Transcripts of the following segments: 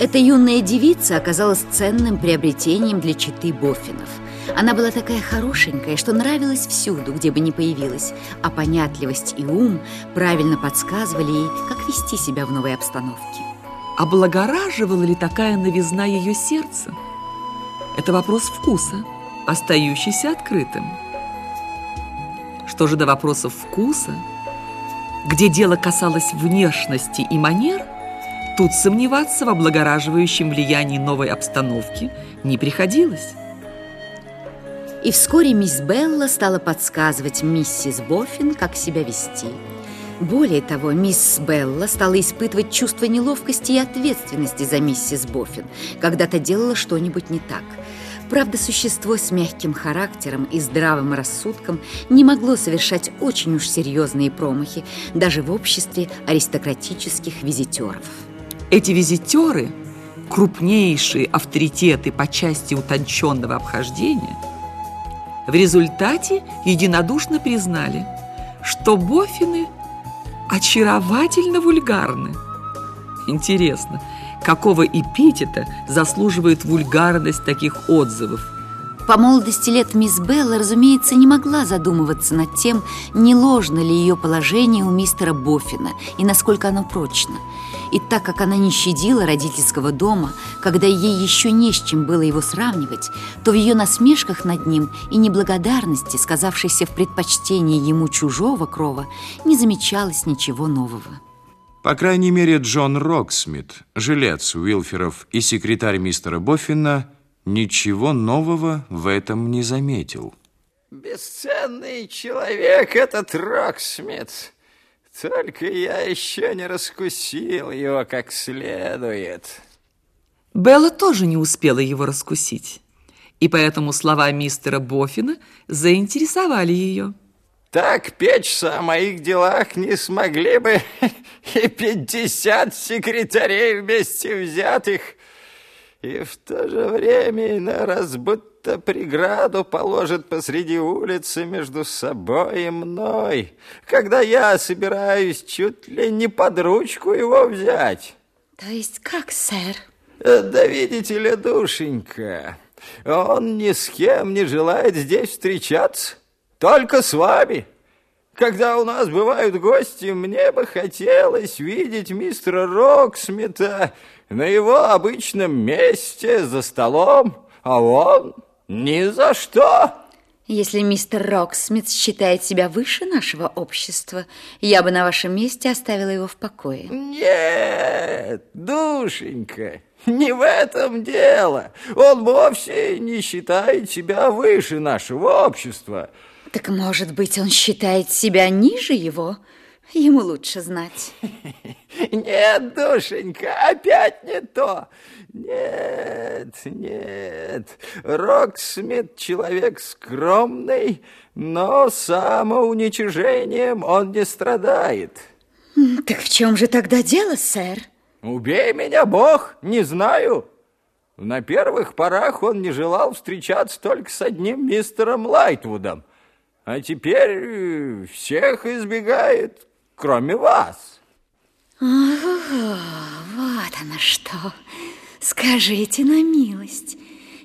Эта юная девица оказалась ценным приобретением для читы Боффинов. Она была такая хорошенькая, что нравилась всюду, где бы ни появилась, а понятливость и ум правильно подсказывали ей, как вести себя в новой обстановке. Облагораживала ли такая новизна ее сердце? Это вопрос вкуса, остающийся открытым. Что же до вопросов вкуса, где дело касалось внешности и манер – Тут сомневаться в облагораживающем влиянии новой обстановки не приходилось. И вскоре мисс Белла стала подсказывать миссис Боффин, как себя вести. Более того, мисс Белла стала испытывать чувство неловкости и ответственности за миссис Боффин, когда-то делала что-нибудь не так. Правда, существо с мягким характером и здравым рассудком не могло совершать очень уж серьезные промахи даже в обществе аристократических визитеров. Эти визитеры, крупнейшие авторитеты по части утонченного обхождения, в результате единодушно признали, что Бофины очаровательно вульгарны. Интересно, какого эпитета заслуживает вульгарность таких отзывов? По молодости лет мисс Белла, разумеется, не могла задумываться над тем, не ложно ли ее положение у мистера Боффина и насколько оно прочно – и так как она не щадила родительского дома, когда ей еще не с чем было его сравнивать, то в ее насмешках над ним и неблагодарности, сказавшейся в предпочтении ему чужого крова, не замечалось ничего нового. По крайней мере, Джон Роксмит, жилец Уилферов и секретарь мистера Боффина, ничего нового в этом не заметил. Бесценный человек этот Роксмит. Только я еще не раскусил его как следует. Белла тоже не успела его раскусить, и поэтому слова мистера Боффина заинтересовали ее. Так печься о моих делах не смогли бы и пятьдесят секретарей вместе взятых, и в то же время на разбут будто преграду положит посреди улицы между собой и мной, когда я собираюсь чуть ли не под ручку его взять. То есть как, сэр? Э, да видите ли, душенька, он ни с кем не желает здесь встречаться, только с вами. Когда у нас бывают гости, мне бы хотелось видеть мистера Роксмита на его обычном месте за столом, а он ни за что! Если мистер Роксмит считает себя выше нашего общества, я бы на вашем месте оставила его в покое. Нет, душенька, не в этом дело. Он вовсе не считает себя выше нашего общества. Так, может быть, он считает себя ниже его? Ему лучше знать. Нет, душенька, опять не то. Нет, нет. Роксмит человек скромный, но самоуничижением он не страдает. Так в чем же тогда дело, сэр? Убей меня, Бог, не знаю. На первых порах он не желал встречаться только с одним мистером Лайтвудом, а теперь всех избегает, кроме вас. Ого, вот оно что. Скажите на милость.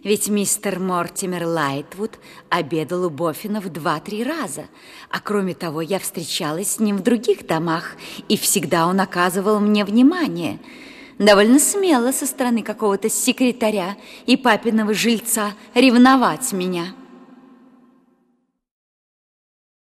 Ведь мистер Мортимер Лайтвуд обедал у Боффинов два-три раза. А кроме того, я встречалась с ним в других домах, и всегда он оказывал мне внимание. Довольно смело со стороны какого-то секретаря и папиного жильца ревновать меня.